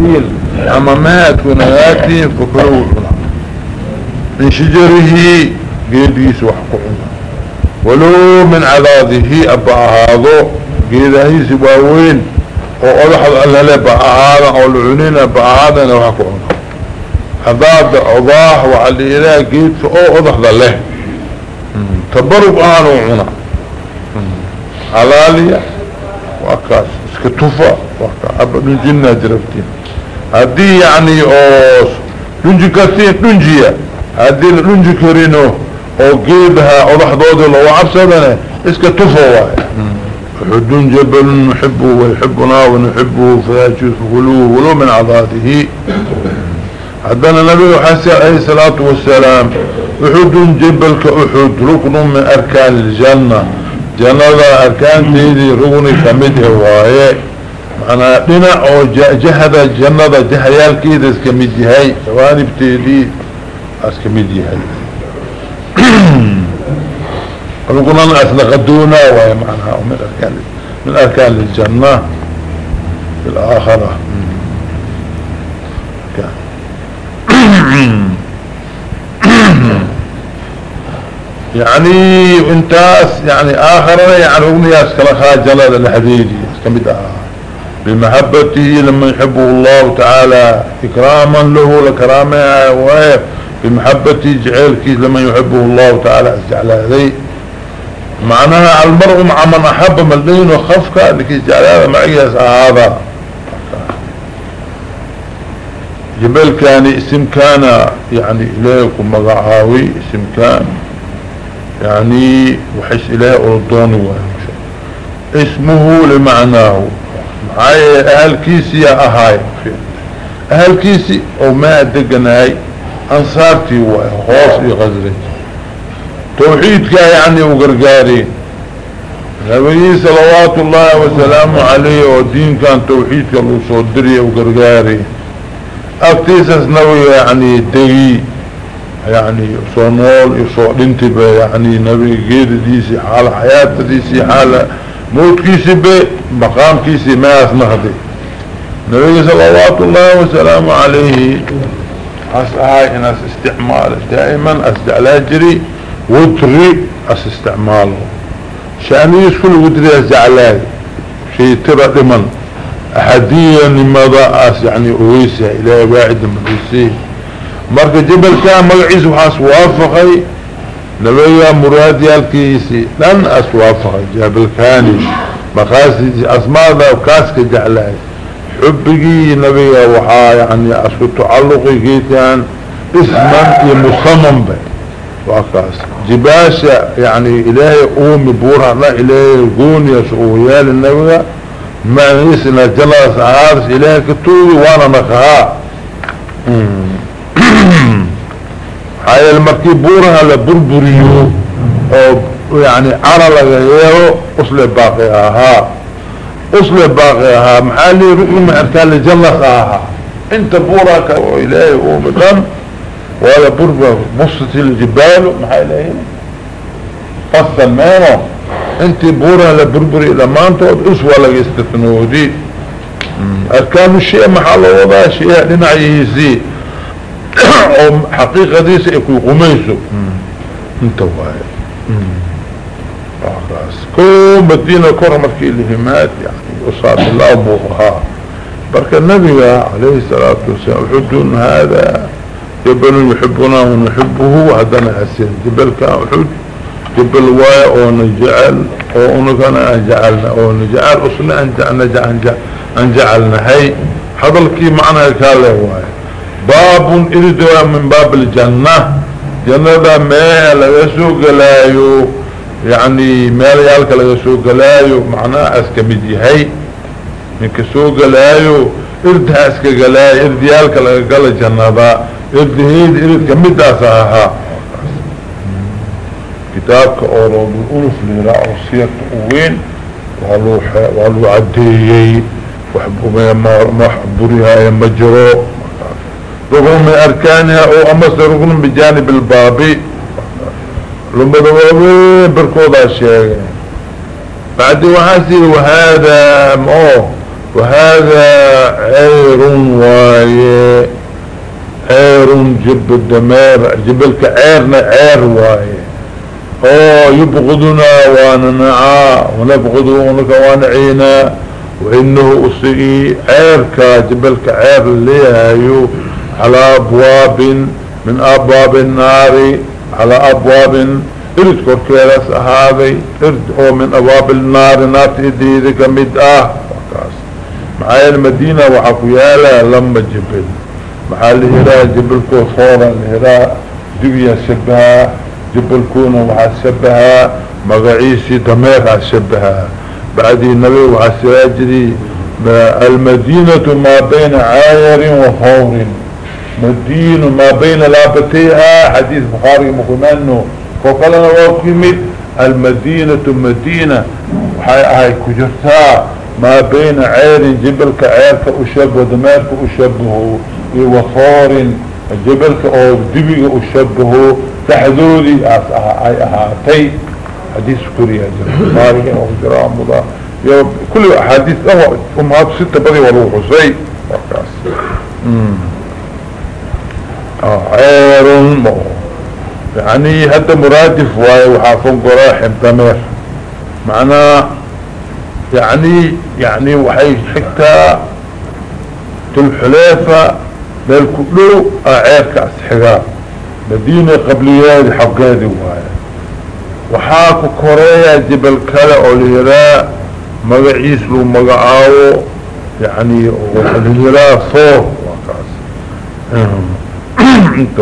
نخيل اما مات ونياتين فكلوا من شجره قيديس وحقعنا ولو من عذاده أبا هذا قيده سباوين وأضحض ألا لبا هذا أو العنين أبا هذا نوحقعنا هذا عضاح وعلي إله قيد فأو أضحض له. تبرب آنو عنا حلالية وأكاس اسكتوفا وأكا أبدا جنة جرفتين هذه يعني أوس لنجي كثير لنجية هذه لنجي كرينو. أو قيدها أو ضحضود الله. وعبسدنا اسكا تفوا حدون جبل نحبه ويحبنا ونحبه فيجوز غلوه ولو من عضاته حدنا النبي حسي عليه الصلاة والسلام احد جبل كأحد ركن من أركان الجنة. جنة أركان تيدي ركن كمده وايه معنا دنا أو جهد الجنة جهيال كيد اسكمدهي واني بتيدي اسكمدهي ونقول أنا أتنقدونا وهي معناها من أركان من أركان الجنة الآخرة. يعني انتاس يعني آخرة يعني أغنية اسكالخا جلال الحديدي اسكمدها بمحبته لما يحبه الله تعالى. إكراما له لكرامة وهي بمحبته جعلك لما يحبه الله تعالى. جعل هذه معناها المرء مع من أحب ملدين وخفك لكي جعل هذا معي هذا جبل كان اسم كان يعني إليكم مقعاوي اسم كان يعني وحش إليه أردون اسمه لمعناه. معايا أهل كيسي يا أهاي. أهل كيسي أو ما أدقناي أنصارتي وخوص غزري توحيدك يعني وقرقاري. نبي صلوات الله وسلامه عليه ودين كان توحيدك اللي صدري وقرقاري. أكتيسس نبي يعني دقي. يعني صنول يصول انتبه يعني نبي غير ديسي حال حياة ديسي حال. موت كيسي بي مقام كيسي ما اسنخدي نبي صلوات الله وسلامه عليه. هاي ناس استعمال. دائما استعلاجري ودري أس استعماله. شانيس كل ودري اسجعلاي شيء ترى لمن احديا لماذا أس يعني أويسة إلى واحد من اويسيه مركز جبل كان مقعيس وحاس وافقي. نبيا مراد يالكيسي لن اسوافقي جبل كاني مقاسي اسماء ذا وكاسك جعلاي حبقي نبي وحا يعني اسكو تعلقي جيتان اسما يمصمم به وكاس. جباشة يعني إلهي قومي بورها لا إلهي قوني يسعويال النبي ما نيسنا جلس عارس إلهي كتوبي وأنا نخها هاي المركب بورها لبربريو يعني عرى لغيره أصل باقي أها أصل باقيها. محالي ركن اركان الجنة أها انت بورك وإلهي ومدن ولا بربة بصت الجبال محالي قصة مانو انت بورا لبربري لما انت اسوى لك استثنوا دي أركان الشيء محل وضع شيء لنا يهزي أو حقيقة دي سيكون قميسو انت واي كل مدينة كرة في الهمات يعني وصاد الله بوغها برك النبي عليه الصلاة والسلام حد هذا. جبل يحبنا ونحبه وهدنا حسين. جبل كان حد جبل واي ونجعل ونكنا جعلنا ونجعل أصلا أن جعلنا. هاي حضلكي معنى كاله واي. باب إردوا من باب الجنة. جنة ما لا يسوق لا يو. يعني مال يالك لغا سوق لأيو معناه اسكمدي هاي. من كسوق لأيو اردها أسك قلاي إرد يالك لغا قل جنبا إرد هيد إرد كمدا ساها. كتابك أورود الألف لراء وصية وين والو عديي وحبوا ما حبوريها يمجروا رغم أركانها أو أمس رغم بجانب البابي. لمدة وابين بركوضة الشيء بعد وحاسي وهذا مؤه وهذا عير واي عير جب الدمار جبلك عيرنا عير واي أو يبغضنا وأنا نعا واننعا ونبغضونك وانعينا. وإنه أسئي عيرك جبلك عير ليهايو على أبواب من أبواب النار. على ابواب إرد كوركيرس هذي إرد أو من أبواب النار نار تديد كمد آه معايا المدينة وحكويالا لما جبل. محل هراء جبل كوثورا الهراء دبيا شبها جبل كونا وحسبها مغعيسي دمير شبها. بعد النبي وحسراجري المدينة ما بين عاير وثور مدينة ما بين لابتيها. حديث بخاري مقنانه وقالنا وكمت المدينة مدينة. وحي كجرتها. ما بين عير جبل كعير كأشبه ودمار كأشبه. وصار جبل كأو دبي أشبه أي أهاتي حديث كوريا. جراماري أو جرام مضا كل حديث أمهات ستة بدي والروح زي عير مو. يعني هذا مرادف واي وحافظ قراحم تمر معناه يعني يعني وحي حتى تلحلافة للكلو أعيرك أسحقا. مدينة قبليات حقادي واي. وحاكو كوريا جبل كلا اوليراء مقعيس له مقعاو يعني والهراء صور وقاس. انت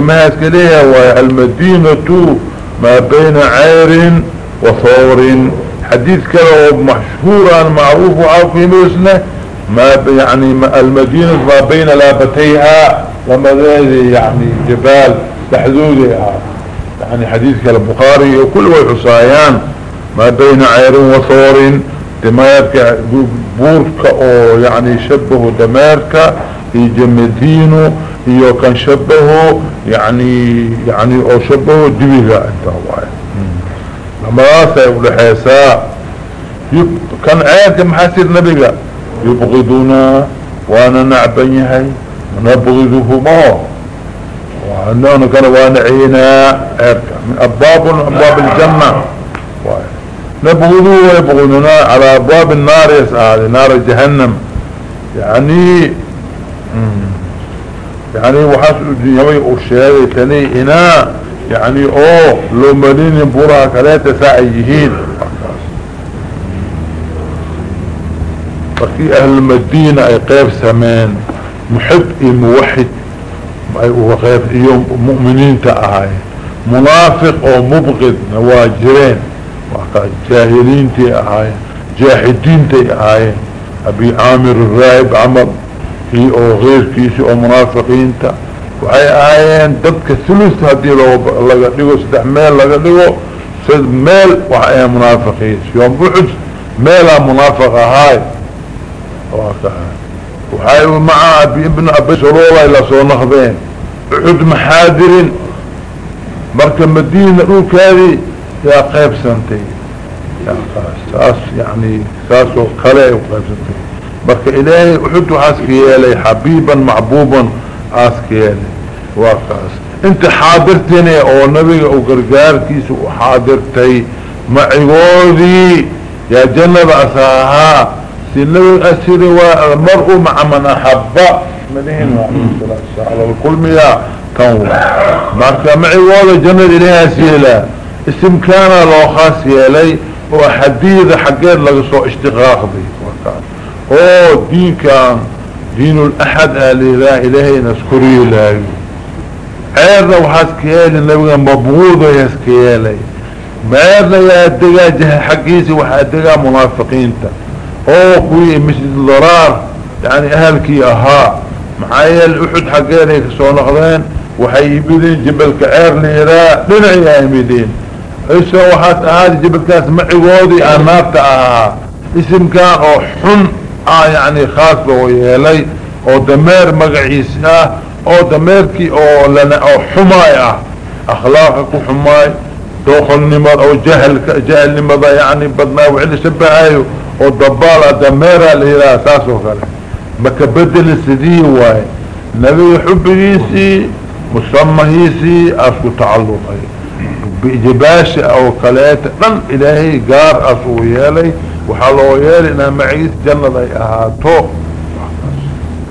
ما اسكليها المدينة ما بين عير وثور حديث كده مشهورا معروف وعارفين اسمه ما يعني المدينة ما بين لابتيها لما يعني جبال تحذودها يعني حديث كده البخاري وكل وحصايان ما بين عير وثور دمارك بورك أو يعني شبه دمارك يجي مدينه يو كان شبهه يعني يعني أو شبهه دويغا أنت هواي لما ولحيساء يب... كان عيالك محاسر نبيك يبغضونا وأنا نعبنيهي ونبغضهما. وانه كان وانا عينا عيالك من أبواب أبواب الجنة. نبغضوا ويبغضونا على أبواب النار يسعى نار جهنم. يعني يعني وحاسب الدنيا وشهاده تاني هنا يعني أوه لو ملين برا ثلاثة ساعيهين فكي أهل المدينة أي قيب سمان محب أي موحد هو قيب ايوم مؤمنين تأهاي. منافق أو مبغض نواجرين وقال جاهلين تأهاي جاهدين تأهاي. أبي عامر الرايب عمر كي أو غير كيسي أو منافقين تا. وعي آيان دبك ثلثة دي لغو لغو سدح ميل لغو سد ميل وعي منافقين. يوم بحج ميلة منافقة هاي. وعي ومع أبي ابن أبي سلولة إلى سو نخبين. بحج محادرين مركة مدينة أو كاري يا قيب سنتين يا خاص يعني خاص وقلع وقيب سنتين uxud waxaas ka yeelay xabiiban macbuuban aas ka yeelay. وقاس انت حاضرتني أو نبي أو قرقاركيس وحاضرتي معيوذي يا جنة اساها سنبي اسري والمرء مع من احب مدين على الكل مياه كون معك معيوذي جنة اليها سيلا اسم كان لو خاص يلي وحديد حقين لقصو اشتغاق دي وقاس أو دين كان دين الاحد إله الهي نذكري الله عيرنا وحاس كيالي النبي مبغوضة ياس كيالي عيرنا يا الدقاء جهة حقيسي وحا الدقاء منافقين تا. أو كوي مش الضرار يعني اهلكي أها معايا الأحد حقيني كسو نقضين وحي يبدين جبل كعير ليراء لنعي يا يميدين ايسا وحاس اهالي جبل كاس معي ووضي أنابتا. أها اسم كان أو حن. آه يعني خاص بويالي أو دمير مقعيس آه أو دميركي أو لنا أو حماي آه أخلاقك حماي دوخل نمر أو جهل جهل نمر يعني بدنا وعلي شبهايو أو دبالة دميرة لهلا اساسو خلق ما كبدل السدي واي. نبي حبيسي مسمهيسي أسكو تعلقي. بإجباش أو كلات من إلهي قار اسو وحالو يالي أنا معيس جنة اي اهاتو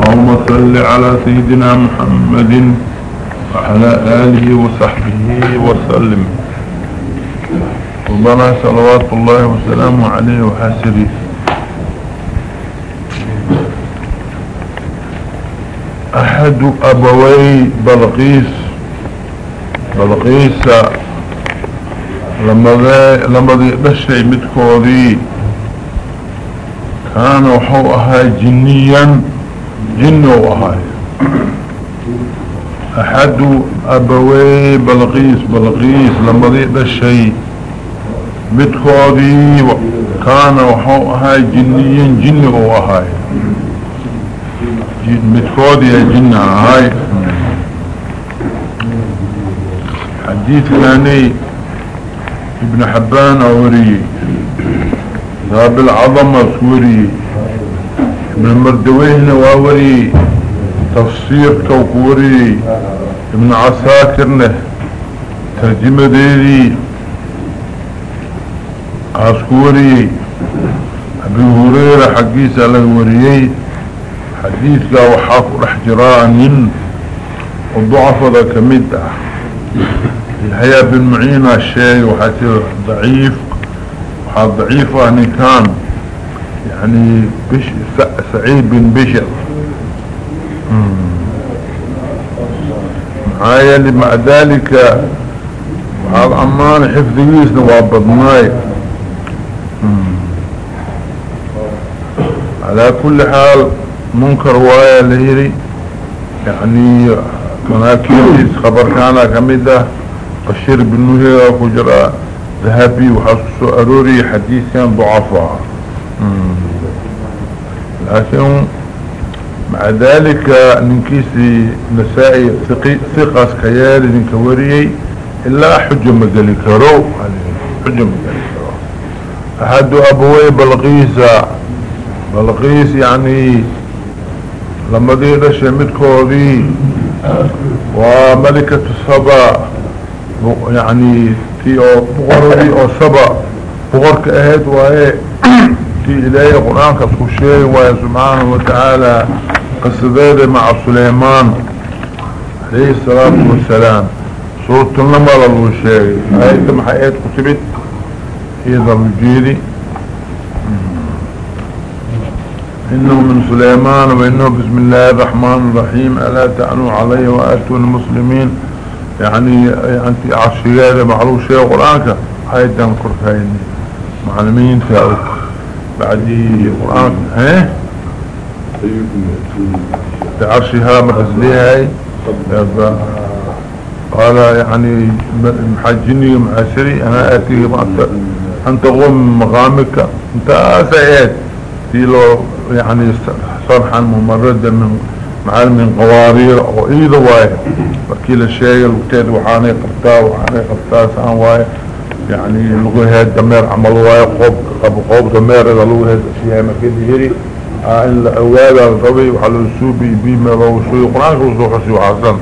اللهم صل على سيدنا محمد وعلى آله وصحبه وسلم ربنا صلوات الله وسلامه عليه وحاسره أحد أبوي بلقيس بلقيس لما ذا لما ذي دشي متكوري كان وحوها جنيا جن وهاي أحد أبوي بلقيس بلقيس لما ذي دشي متكوري كان وحوها جنيا جن وهاي متفود يا جنة هاي. حديث ثاني ابن حبان أوري. ذهب العظمة سوري ابن المردوين واوري تفسير كوكوري ابن عساكرنه ترجمة ديري. عسكوري أبي هريرة حقيس على وريي حديثك وحاك رحجراء من الضعف ذا كمدة. الحياة بالمعينة الشيء وحتى ضعيف. ضعيف يعني كان يعني بش سعيد بن بشر. معايا مع ذلك وحال أمان حفظ يسنا وابضناي على كل حال منكر وايا لهيري يعني مناكيريس خبر كان كميدة. قشير بالنهي وكجراء ذهبي وحسسو أروري حديثا ضعفا. لكن مع ذلك ننكيسي نسائي ثقة كيالي ننكوريي إلا حجة مقالي كرو حجة مقالي كرو أحد أبوي بلغيسة بلغيس يعني لما دي دشي مدكودي وملكة السبا يعني تي أو بغردي أو سبا بغرك اهد وهي تي إلهي قرآن كسوشي وهي سبحانه وتعالى قصدين مع سليمان عليه الصلاة والسلام. سورة النمر الوشي. هاي تم حيات كتبت؟ إذا الجيري. إنه من سليمان وإنه بسم الله الرحمن الرحيم. ألا تعنوا علي وأتوا المسلمين. يعني يعني عشيات معروف شيء قرآنك هاي تنكر فايني معلمين تاوك بعدي قرآنك ها؟ تعرشها هاي. قال يعني محجني معسري أنا آتي أنت غم مغامك أنت سعيد. تيلو يعني صرحا ممردا من معال من قوارير أو أيضا واي وكيل الشيء الوقتاد وحاني قبطا وحاني قبطا سان واي. يعني لغوها دمير عمل واي قوب قب قوب دمير إذا لغوها أشياء مكين هيري. إن الاولا الربي وحلو السوبي بيما روشوي قرآن وصوح سيو حسن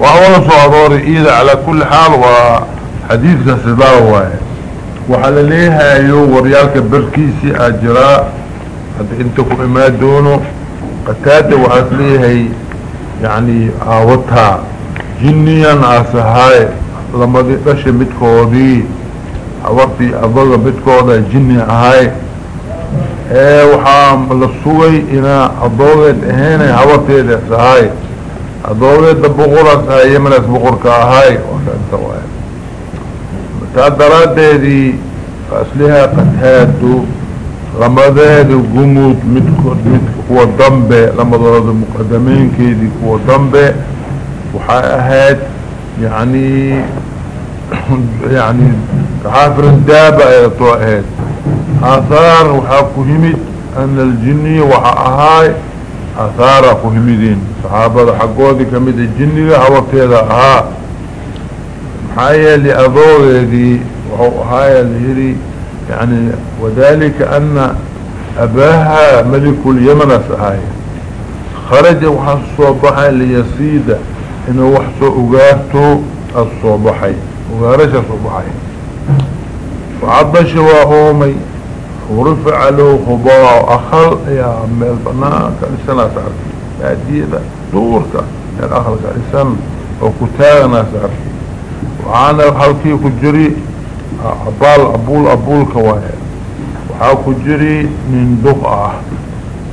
وأولا صعدوري إذا على كل حال وحديث كسدار واي. وحل ليها يو وريالك بركيسي أجراء. هذا انتكم إما دونه قتادة وعسليه يعني عاوتها جنيا عاسهاي لما دي دشي متكودي عوضي اضغى متكودا جني هاي إيه وحام للسوي إنا اضغط هنا عوضي دي سهاي اضغط بقرة هاي من اسبقرك هاي وانت واي متعدرات دي فاسلها قتادو لمدهد قمود متكود متكو الضنبة لمدهد المقدمين كيدي كو الضنبة وحاهات يعني يعني حافر الدابة يا طوائد آثار وحاكو همد أن الجني وحاهاي آثار أكو همدين صحابة حقودي كمد الجني هوكيدا ها محايا لأضوه دي وهاي الهري يعني وذلك أن أباها ملك اليمن سهاي خرج وحا الصوبحي ليسيد إنه وحسو اغارتو الصوبحي اغارش الصوبحي فعضش واهومي ورفع له خباء اخل يا عمي البناء كالسنة تعرفي يا ديدا دورك يا الاخل كالسنة وكتاغنا تعرفي وعانا حالكي كجري عبال عبول عبول كواهي وحاو كجري من دقعة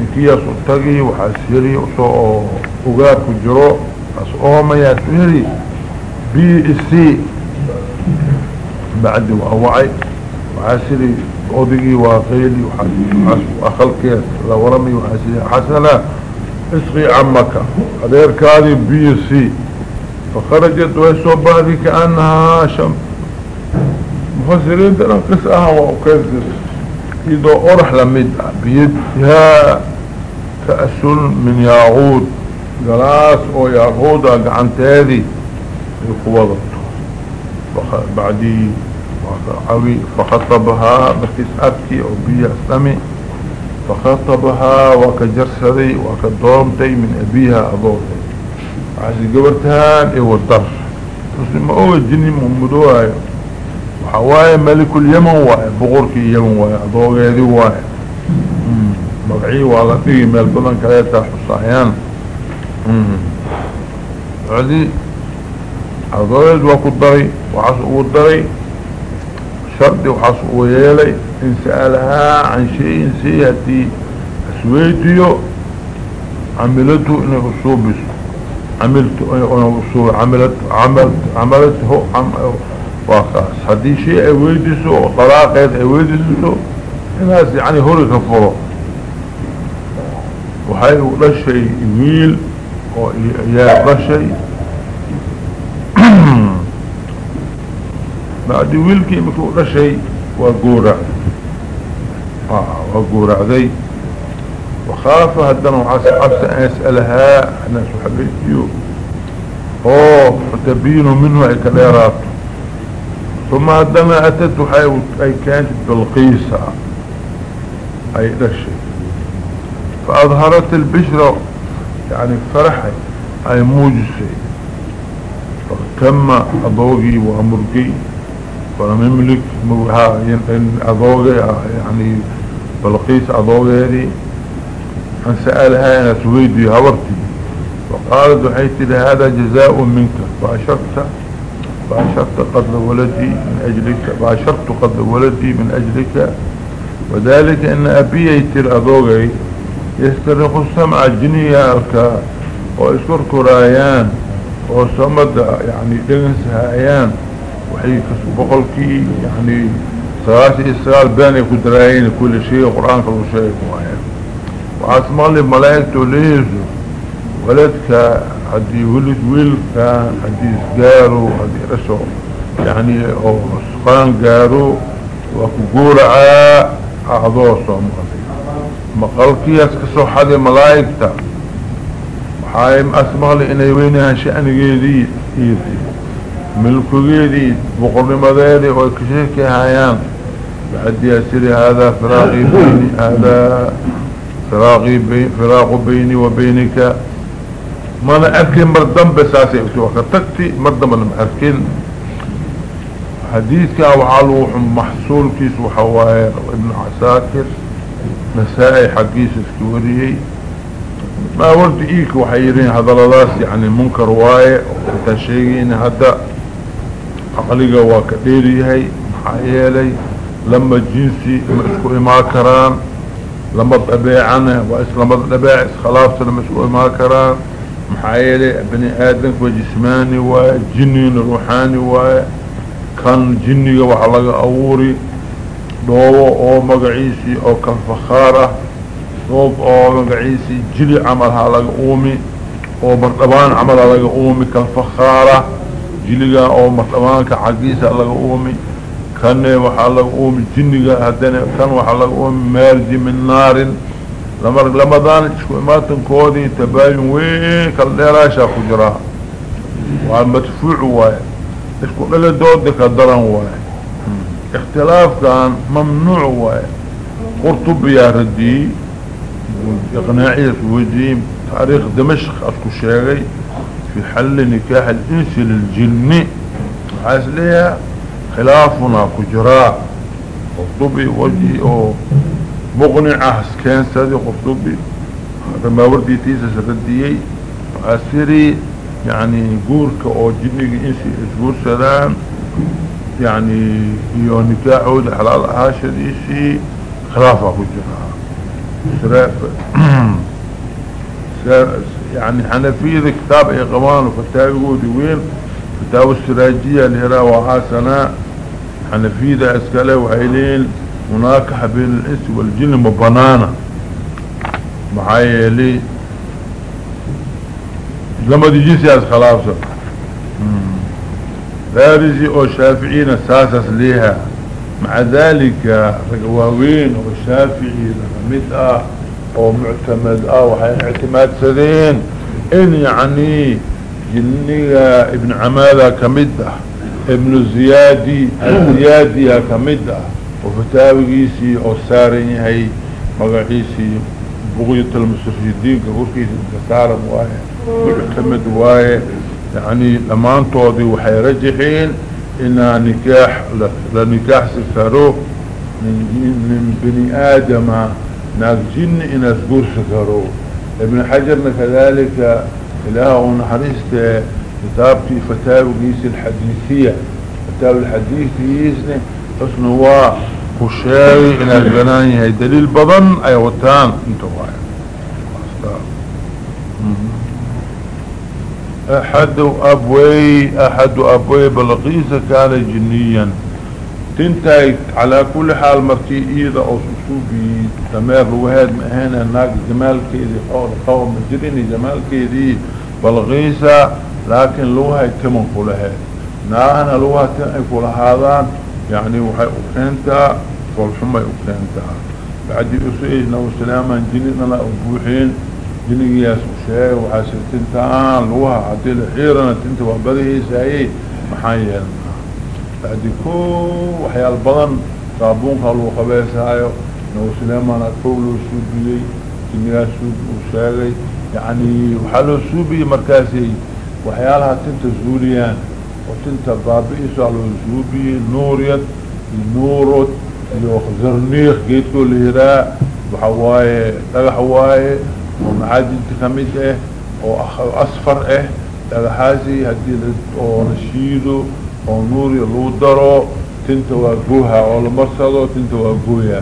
نكيا سلطقي وحاسيري وصو اغار كجرو. اسؤوما يا سيري بي اسي بعد وعوعي وحاسيري odagii waa qayli akalkeed la warami waxaa xasana isqi camaka adeerkaadii b c fakharajat way soo baxdi aha waa ukeensir idoo orax lamid ah biyadihaa ka'sun min yaaquud galaas oo yaaquuda gacanteedii ay ku wadato bacdii عوي فخطبها بكيس أبكي أو بيها أسلمي فخطبها وكجرسدي وكدومتي من أبيها أضوتي عزي قبرتها إيو الضر مسلم أول الجني مهمدوها وحوايا ملك اليمن واي بغرك اليمن واي أضوغي هذي واي مقعي وغطيه من البلن كليتا حصايان عزي أضوغي وكو الضري وعصقو الضري شرط وحص ويلي إن سألها عن شيء سيهتي أسويتيو. عملته إنه أصوبس عملته إنه أصوب عملت عملت عملته عم وخاص هدي شيء أويدسه وطلاقات أويدسه الناس يعني هوري كفره وحي لشي يميل ويا لشي بعد ويلكي مكو رشي وقورع آه وقورع ذي. وخاف هدنا وعس عبس ان يسألها ناس حبيتيو أوه فتبين منه اي كليرات ثم أتت حي أي كانت بالقيسة أي رشي فأظهرت البشرة يعني فرحي أي موجسي فكم اضوغي وامرقي ولم يملك أضوغي يعني بلقيس أضوغي هذه أن سألها أنا سويدي هورتي وقالت وحيت هذا جزاء منك. فأشرت فأشرت قتل ولدي من أجلك فأشرت قتل ولدي من أجلك. وذلك أن أبي يتر أضوغي يسترق السمع الجنية ويسكر كرايان وصمد يعني دنس هايان. وحي بقولكي يعني سغاشي إسرائيل باني كدراين كل شيء قرآن كل شيء معين وعثمان لي ملايكته ليزو ولدك هدي ولد ويل كان هدي سقارو هدي رسو. يعني أو سقان قارو وكقورعا اعضوصو مقالكي أسكسو حدي ملايكتا. وحايم اسمغ لي أني وينها شأن جيدي ايدي ملكوغيدي بقرنمديدي وكشيكي هايان. بعد يسيري هذا فراغي بيني هذا فراغي بي فراغ بيني وبينك. ما أنا اركن مردم بساسي وكتكتي مردم أنا اركن حديثك وعلوح محصول كيس وحواير ابن عساكر. نسائي حقيس اسكوريي. ما ورد إيك وحيرين هذا للاس يعني منكر واي انت شيئين هذا عقلقة وكديريهي محايلي لما جنسي مسكو إما كران لما طبيعنا وإسلام طبيع خلافة لما مسكو إما كران محايلي ابن آدم وجسماني وجنين روحاني وكان جني وحلق أوري دوو أو مقعيسي أو كالفخارة دوب أو مقعيسي جلي عملها لغا أومي أو مرتبان عملها لغا أومي كالفخارة جلقا أو مرتبانك حقيسة لغا أومي كان وحا لغا أومي جنقا هدنا كان وحا لغا أومي مارجي من نار. لمر لمدان اشكو اماتن كودي تباين وين كالديراشا كجراها والمدفوع واي. اشكو للا دودك الدران واي. اختلاف كان ممنوع واي. قرطب يا ردي إقناعية وجيم تاريخ دمشق أسكو شاقي في حل نكاح الإنس للجن. عايز ليها خلافنا كجراء قطبي وجهي أو مقنعة كان سادي قطبي هذا ما وردي تيسا سرديي وعسيري يعني قورك أو جنك إنسي إسبور سلام يعني يو نكاحه لحلال عاشر ايسي خلافة كجراء يعني حنفيذ كتاب اقوان وفتاوي ديوين فتاوى السراجية الهراء وحاسنا حنفيذ أسكالة وعيلين مناكحة بين الإنس والجن مبنانا. معايا لي لما دي جنسي از خلافة فارسي أو شافعين اساسس ليها. مع ذلك رقواوين والشافعي لغمتها أو معتمد وحين اعتماد سدين إن يعني جنية ابن عمالة كمدة ابن الزيادي الزيادي كمدة وفتاويسي أو سارين هاي مقاعيسي بغية المستشهدين كوركيس انتصار وايه معتمد وايه يعني لما انتوضي وحي رجحين أنا نكاح لنكاح سفروه من, بني آدم ناك جن إن أسقور سكروا ابن حجرنا كذلك إله ونحرست كتابتي فتاوى قيس الحديثية. فتاوى الحديثي حسن هو خشاوي إن أسقناني هاي دليل بضن. أي وطان. أنتو أحد أبوي أحد أبوي بلقيسة كان جنيا. تنتهي على كل حال مركي إيضا أو سوسوبي. تمار وهاد مهانا ناق جمال كيدي. حول قوم مجريني جمال كيدي. بلغيسة لكن لوها يتمن كلها. ناهنا لوها تنعي كل هذا يعني وحي أكينتا والحمى أكينتا بعد يسئي نو سلاما جنينا لا أبوحين جنيني ياسو شاي وحاسر تنتان لوها عديل حيرنا تنتوا وبده سايي محايا بعد كو وحيال بضن صابون قالوا خبيسايو نو سليمان أكولو سوبيي كمياه سوب وشاغي يعني وحالو سوبي مركاسي وحيالها تنت زوليان وتنت بابئيسو على سوبي نوريت نورت يو زرنيخ جيتكو لهراء وحواي تغحواي ومعادن تخميت آه وأصفر آه تغحاسي هدي ونشيدو ونوري لودرو تنت واقوها والمرصدو تنت واقوها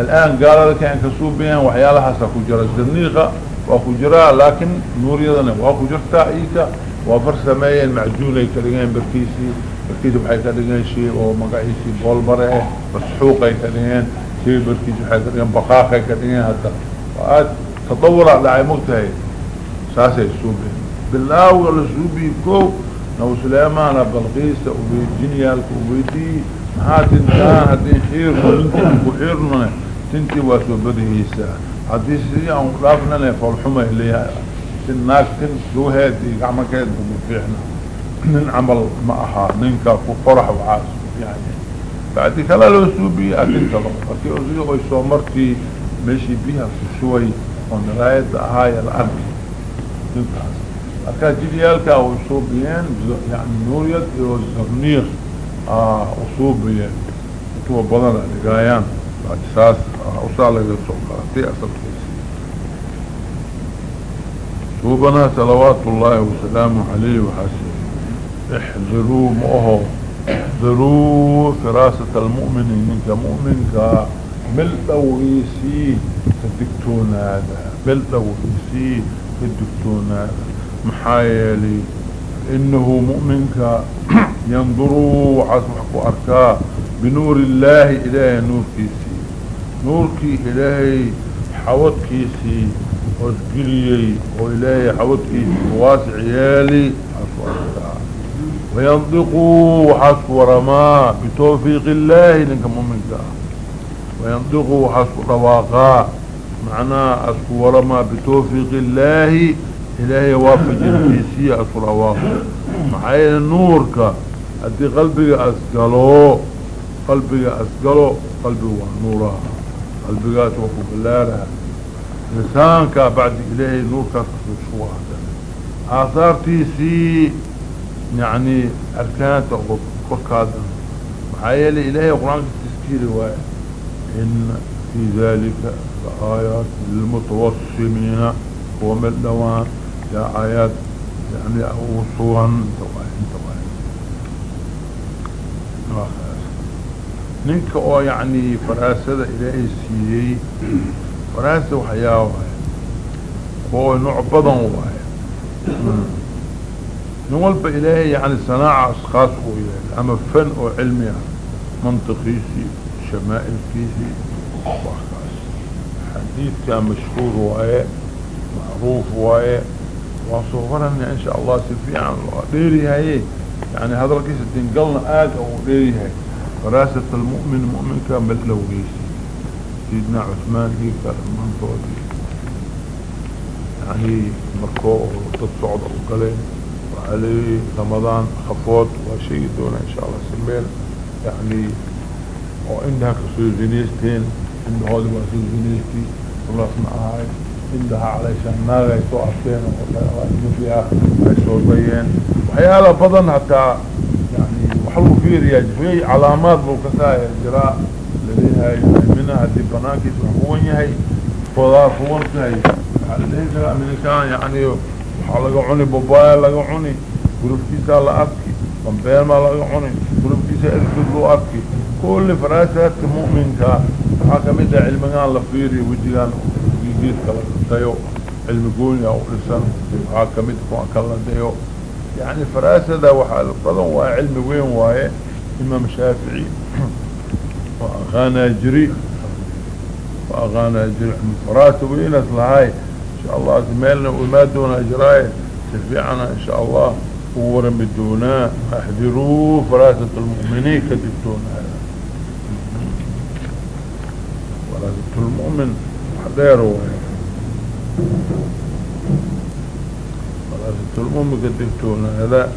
الآن قال لك أن كسوبين وحيالها سكجرى الزرنيقة وكجرى لكن نور يضنى وكجرى إيكا وفرسمين معجونة كدغين بركيسي بركيسي بحي كدغين شيء ومقعيسي بولبرة مسحوقة كدغين شيء بركيسي بحي كدغين بقاقة كدغين هذا وآد تطور على مقتهي ساسي السوبين بالله السوبي كو نو سليمان بلقيسة وبيجينيالك وبيدي maxaa tintaa haddii xiirno ninkan ku xiirnone tintii waa soo badihaysaa haddii sidii aan dhaafnane foolxuma leeyahay tin naag tin luheed iyo gacmakeed ugu fiixna nin camal ma ahaa ninka ku qorax waxaas yani bacdi kala loo suubiye atinta markii sidii oy soo markii meeshii biyaha ku shubay oo naraayada ahaaya la arki ninkaas markaa jidyaalkaa way suubiyeen yani nuuryad iyo zarniir توبنا صلوات الله وسلامه عليه وحسن. احذروا مؤهو. احذروا فراسة المؤمنين. انت مؤمنك ملتويسي تدكتون هذا. ملتويسي تدكتون هذا. محايلي. إنه مؤمنك ينظروا عصبحك أركاء بنور الله إلهي نور كيسي. نور كي إلهي حوض كيسي. واسقليي وإلهي حوض كيسي واسع يالي وينطقوا وحسب رماه بتوفيق الله لنك مؤمنك وينطقوا وحسب رواقاه معناه أسكو ورما بتوفيق الله. إلهي وافج الكيسي أسكو رواقه معايا نورك هدي قلبي أسقلو. قلبي أسقلو. قلبي ونورها قلبي أسوكو بلارها insaankaa bacdi ilaahay nuurkaas kasuu suga aahaartiisii yani arkaanta korkaada ah, maxaa yeelay ilaahay qur'aanka taskiiri waay ina fii dalika laayaat lilmutawasimiina kuwa meel dhawaan laayaat yani usugan ninka oo yani faraasada ilaahay siiyey faraanta waxyaaba waay kuwa nooc badan waaye. Nin walba ilaahay yani sanaacaas khaas u yahay ama fan oo cilmi ah mantiqiisii shamaailkiisii waxkaas xadiidkaa mashhuur waaye macruuf waaye waan soo insha allah si fiican loo dheerihaye yani hadalkiisa dingalna aada u dheeriyahay faraasat almu'min mu'minka madlowgiisi sayidna cثmaan dhiiggaa dhammaantoodii yani markoo oo dad socda u galeen waxaa leeyihi ramadaan khafood waa sheegi doonaa insha allah sameen yani oo indhaha ka soo zinaysteen indhahooda waa soo zinaystay kulaas ma indhaha calayshaan naaga ay soo arkeen oomufi ah ay soo dayeen waxyaala badan hataa yani wax lagu fiiriyaa jifeey calaamaad buu ka saaya jiraa la leeyahay حتى يعني وحلو فيه رياج في علامات بوكسايا جراء لديها منها هدي بناكي تحوين يهي فضار فورتهي ليس أمريكان يعني وحلقة عني بابايا لقى عني قلوبكيسا لا أبكي بمبير ما لقى عني قلوبكيسا أذكر له أبكي كل فراسات مؤمنك حكمت علمان لفيري وجيان ويجيد كلا ديو علم قولي أو لسان حكمت كلا ديو يعني فراسة ده وحال فضل وعلم وين وايه إمام شافعي وأغانا جري وأغانا جري فراسة وين أصلهاي شاء الله زميلنا وما دون أجراء تفيعنا إن شاء الله ورم الدونا احذروا فراسة المؤمنين كتبتونا فراسة المؤمن حذروا فراسة المؤمن كتبتونا لا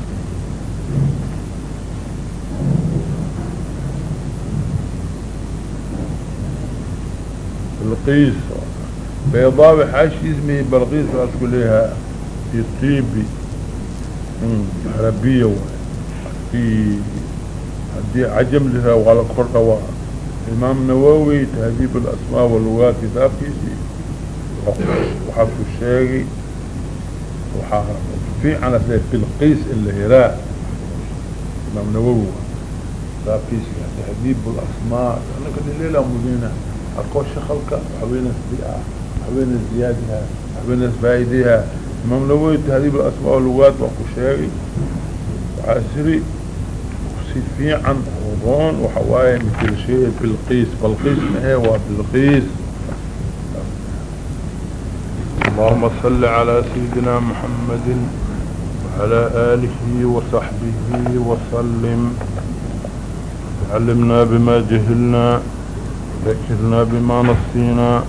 القيس بيضاء بحاش اسمه بلغيس واسكو لها يطيبي عربية في هدي عجم لها وعلى قرطة إمام نووي تهذيب الأسماء واللغات كتاب كيسي وحفظ الشيخي وحفظ في عنا في القيس اللي هراء إمام نووي كتاب كيسي تهذيب الأسماء أنا كده ليلة مدينة أقوى شخلك حوين السبيعة حوين زيادها حوين فائدها امام نووي تهذيب الاسماء واللغات وكشاري وعسري وسيفي عن وضون وحواي مثل شيء بالقيس بالقيس ما هو بالقيس اللهم صل على سيدنا محمد وعلى آله وصحبه وسلم. علمنا بما جهلنا. ذكرنا بما نصينا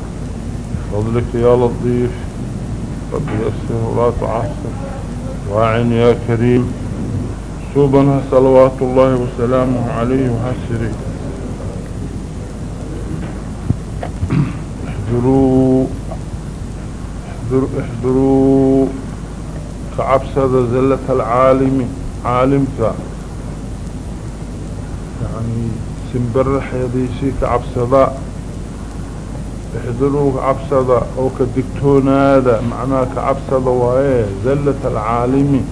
فضلك يا لطيف. رب يسر ولا تعصر واعن يا كريم. سوبنا صلوات الله وسلامه عليه وحسره احذروا احذروا احذروا كعبسة زلة العالم. عالمك. يعني simbira xeediisii ka cabsada ixdiruu ka cabsada oo ka digtoonaada macnaha ka cabsada waaye zallat alcaalimi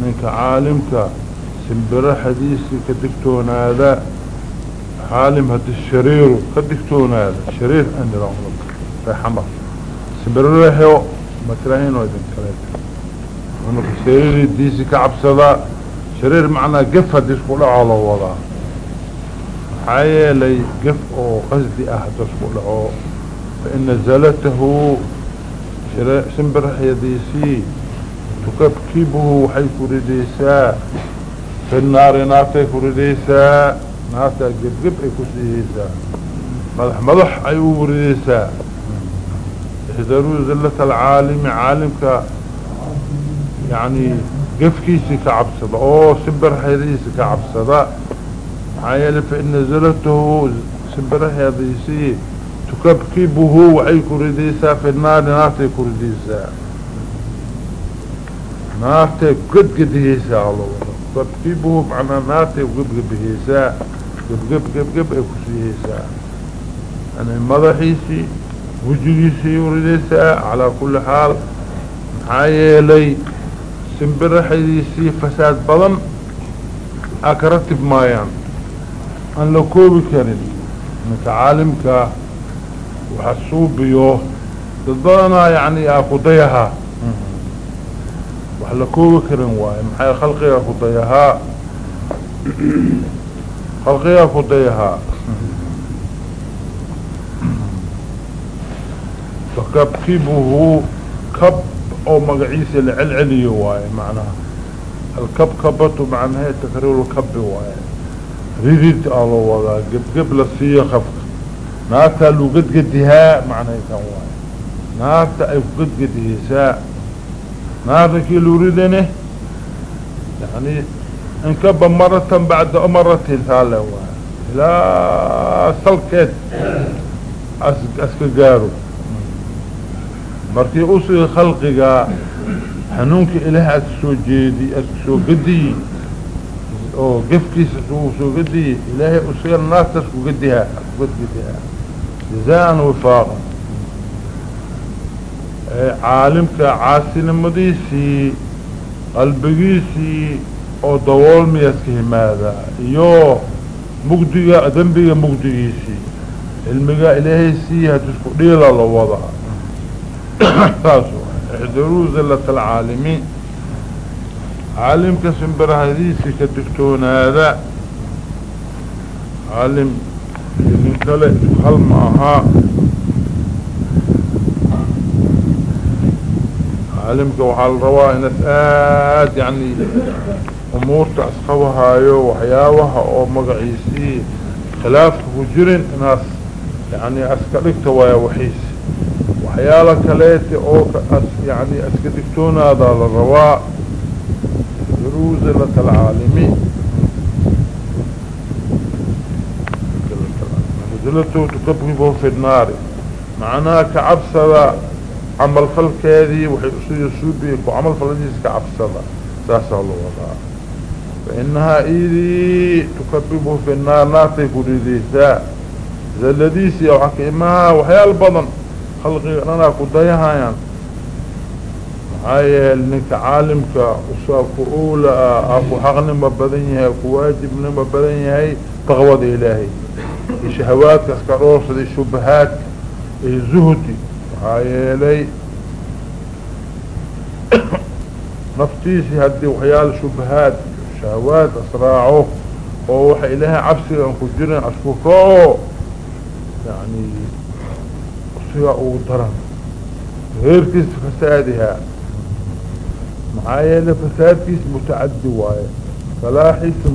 ninka caalimka simbiro xadiisii ka digtoonaada caalim haddii shariiru ka digtoonaada shariir aniraxama simbiraraheo makrahino idin kaleeta unaka shariiridiisii ka cabsada shariir macnaha gef haddii isku dhaco loo wadaa. لي قف أو قصدي أحدث كله فإن زلته سنبرح يديسي تكبكبه حيث رديسا في النار نارتي كرديسا نارتي قبقب إي كسيسا ملح ملح ايو رديسا احذروا زلة العالم عالمك يعني قفكيسي كعبصدا أو سنبرح يديسي كعبصدا عيالي فإن زلته سنبرح يديسي تكبكبه وحي كرديسا في النار نارتي كرديسا. نارتي قد قديسا الله. تكبكبه معنى نارتي قد قديسا قد قد قد قد اكسيسا أنا مضحيسي وجيسي ورديسا. على كل حال محايا لي سنبر حديثي فساد بضن aan la koobi karin. Ninka caalimka waxa suubiyo dad badanaa yani akudayahaa wax la koobi karin waayo maxay khalqiga kudayahaa khalqiga kudayahaa fakabkibuhu kab oo magaciisa la celceliyo waayo manaha alkab kabatu macnaha takriirulkabi waayo ridid aa loo wadaa gebgeb la siiyo kafka naartaa luu gadgadihaa waay naarta ay ku gadgadihaysaa naarta kii ridane yani inkaba maratan bacda maratin taale waay ilaa salkeed as aska gaaro markii u sii khalqigaa hanuunka ilaah aska soo jeediy aska soo gadiyi oo gefkiisa soo gadiyi ilaahay usiga naartaas ku gadihaa kugadgadihaa jazaan wifaaqa caalimka caasinimadiisii qalbigiisii oo dawoolmiyaas ka himaada iyo mugdiga dembiga mugdigiisii cilmiga ilaahay sii hadisku dhiila la wadaa calimka simbirahadiisi ka digtoonaada calim iyo nin kale hal ma ahaa calimka waxaa la rabaa inaad aada yani umuurta isqabahaayo waxyaabaha oo magaciisii khilaafka ku jirin inaas yani aska dhigta waaya waxiisi waxyaala kaleete oo yani aska digtoonaadaa la rabaa عزلة العالمين نزلته تكبهم في النار معناها كعبسة عمل فلك هذه وحيقصي يسوبيك وعمل فلديس كعبسة ساسة الله وضعه فإنها إذي تكببه في النار ناتي كريديسا زلديسي أو حكيمها وحيال بضن خلقي أنا كدايها يعني maxaa yeele ninka caalimka ku uula ah ku xaqnima badan yahay ku waajibnima badan yahay taqwada ilaahay iyo shahawaadka iska dhowrsaday shubahaadka iyo zuhdi maxaa yeelay naftiisii haddii waxyaala shubahaad shahawaad asraaco oo waxa ilaahay cabsiga aan ku jirin asku roo yani ugu daran heerkiisa fasaadihaa maxaa yeelay fasaadkiis mutacadi waaye salaaxiisa